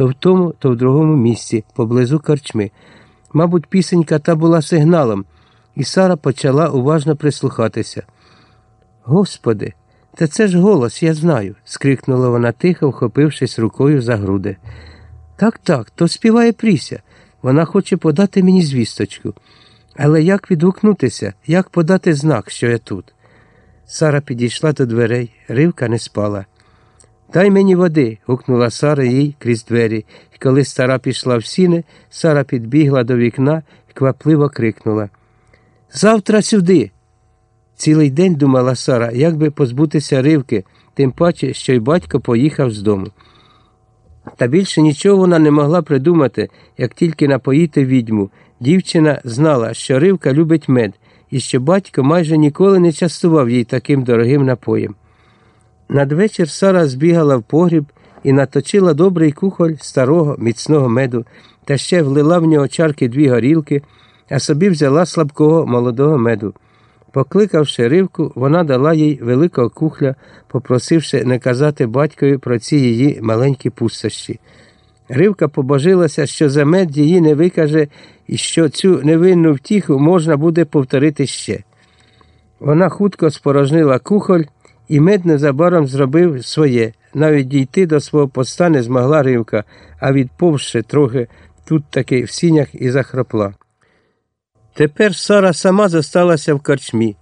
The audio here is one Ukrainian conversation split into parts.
то в тому, то в другому місці, поблизу корчми. Мабуть, пісенька та була сигналом, і Сара почала уважно прислухатися. Господи, та це ж голос, я знаю, скрикнула вона тихо, вхопившись рукою за груди. Так, так, то співає Пріся. Вона хоче подати мені звісточку. Але як відгукнутися, як подати знак, що я тут? Сара підійшла до дверей, ривка не спала. Дай мені води. гукнула Сара їй крізь двері, і коли стара пішла в сіни, Сара підбігла до вікна і квапливо крикнула Завтра сюди. Цілий день думала Сара, як би позбутися ривки, тим паче, що й батько поїхав з дому. Та більше нічого вона не могла придумати, як тільки напоїти відьму. Дівчина знала, що ривка любить мед, і що батько майже ніколи не частував їй таким дорогим напоєм. Надвечір Сара збігала в погріб і наточила добрий кухоль старого міцного меду та ще влила в нього чарки дві горілки, а собі взяла слабкого молодого меду. Покликавши ривку, вона дала їй великого кухля, попросивши не казати батькові про ці її маленькі пустощі. Ривка побожилася, що за мед її не викаже і що цю невинну втіху можна буде повторити ще. Вона хутко спорожнила кухоль, і мед незабаром зробив своє. Навіть дійти до свого поста не змогла ривка, а відповзши трохи тут таки в сінях і захропла. Тепер Сара сама зосталася в корчмі.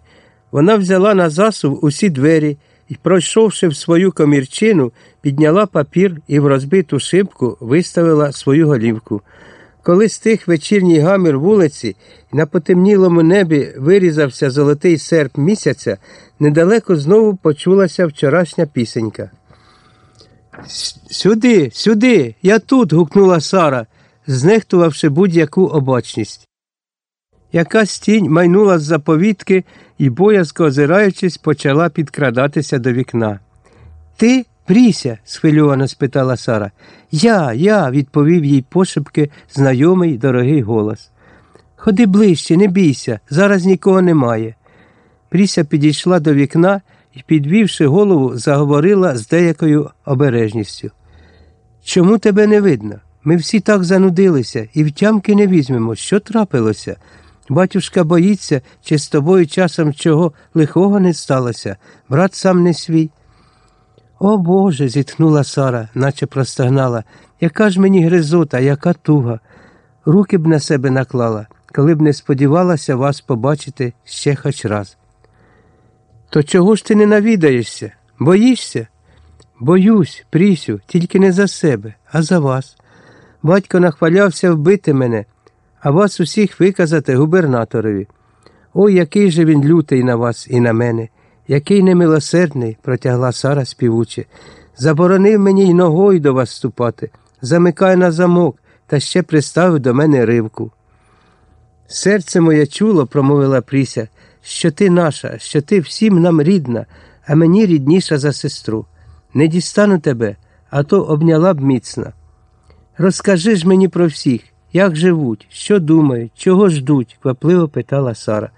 Вона взяла на засув усі двері і, пройшовши в свою комірчину, підняла папір і в розбиту шибку виставила свою голівку. Коли стих вечірній гамір вулиці і на потемнілому небі вирізався золотий серп місяця, недалеко знову почулася вчорашня пісенька. Сюди, сюди, я тут. гукнула Сара, знехтувавши будь-яку обачність. Якась тінь майнула з за повітки і, боязко озираючись, почала підкрадатися до вікна. Ти, Пріся? схвильовано спитала Сара. Я, я, відповів їй пошепки знайомий дорогий голос. Ходи ближче, не бійся, зараз нікого немає. Пріся підійшла до вікна і, підвівши голову, заговорила з деякою обережністю. Чому тебе не видно? Ми всі так занудилися і втямки не візьмемо, що трапилося. Батюшка боїться, чи з тобою часом чого лихого не сталося, брат сам не свій. О Боже, зітхнула Сара, наче простагнала. Яка ж мені гризота, яка туга. Руки б на себе наклала, коли б не сподівалася вас побачити ще хоч раз. То чого ж ти не навідаєшся? Боїшся? Боюсь, Прісю, тільки не за себе, а за вас. Батько нахвалявся вбити мене а вас усіх виказати губернаторові. Ой, який же він лютий на вас і на мене, який немилосердний, протягла Сара співуче. Заборонив мені й ногою до вас ступати, замикай на замок та ще приставив до мене ривку. Серце моє чуло, промовила Пріся, що ти наша, що ти всім нам рідна, а мені рідніша за сестру. Не дістану тебе, а то обняла б міцно. Розкажи ж мені про всіх. Як живуть, що думають, чого ждуть? квапливо питала Сара.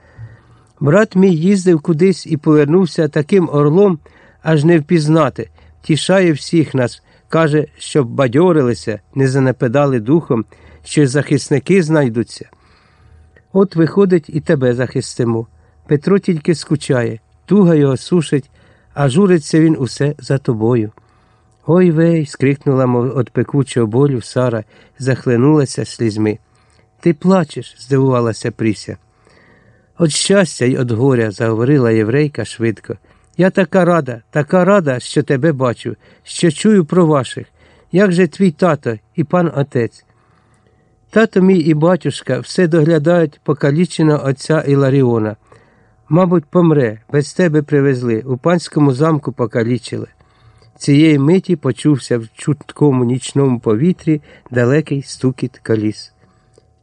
Брат мій їздив кудись і повернувся таким орлом, аж не впізнати, тішає всіх нас, каже, щоб бадьорилися, не занепадали духом, що захисники знайдуться. От виходить, і тебе захистимо. Петро тільки скучає, туга його сушить, а журиться він усе за тобою. Ой вей. скрикнула, мов від пекучого болю Сара, захлинулася слізьми. Ти плачеш, здивувалася Пріся. От щастя й от горя, заговорила єврейка швидко. Я така рада, така рада, що тебе бачу, що чую про ваших. Як же твій тато і пан отець? Тато мій і батюшка все доглядають покаліченого отця Іларіона. Мабуть, помре, без тебе привезли, у панському замку покалічили. Цієї миті почувся в чуткому нічному повітрі далекий стукіт коліс.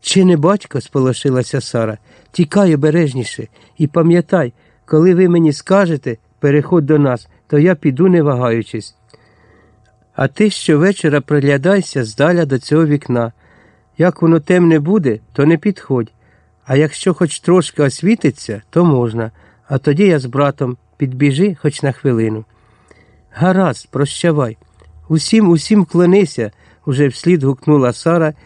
Чи не батько? сполошилася Сара. Тікай обережніше і пам'ятай, коли ви мені скажете, переходь до нас, то я піду, не вагаючись. А ти щовечора приглядайся здаля до цього вікна. Як воно темне буде, то не підходь. А якщо хоч трошки освітиться, то можна, а тоді я з братом підбіжи хоч на хвилину. Гаразд, прощавай. Усім, усім клонися, уже вслід гукнула Сара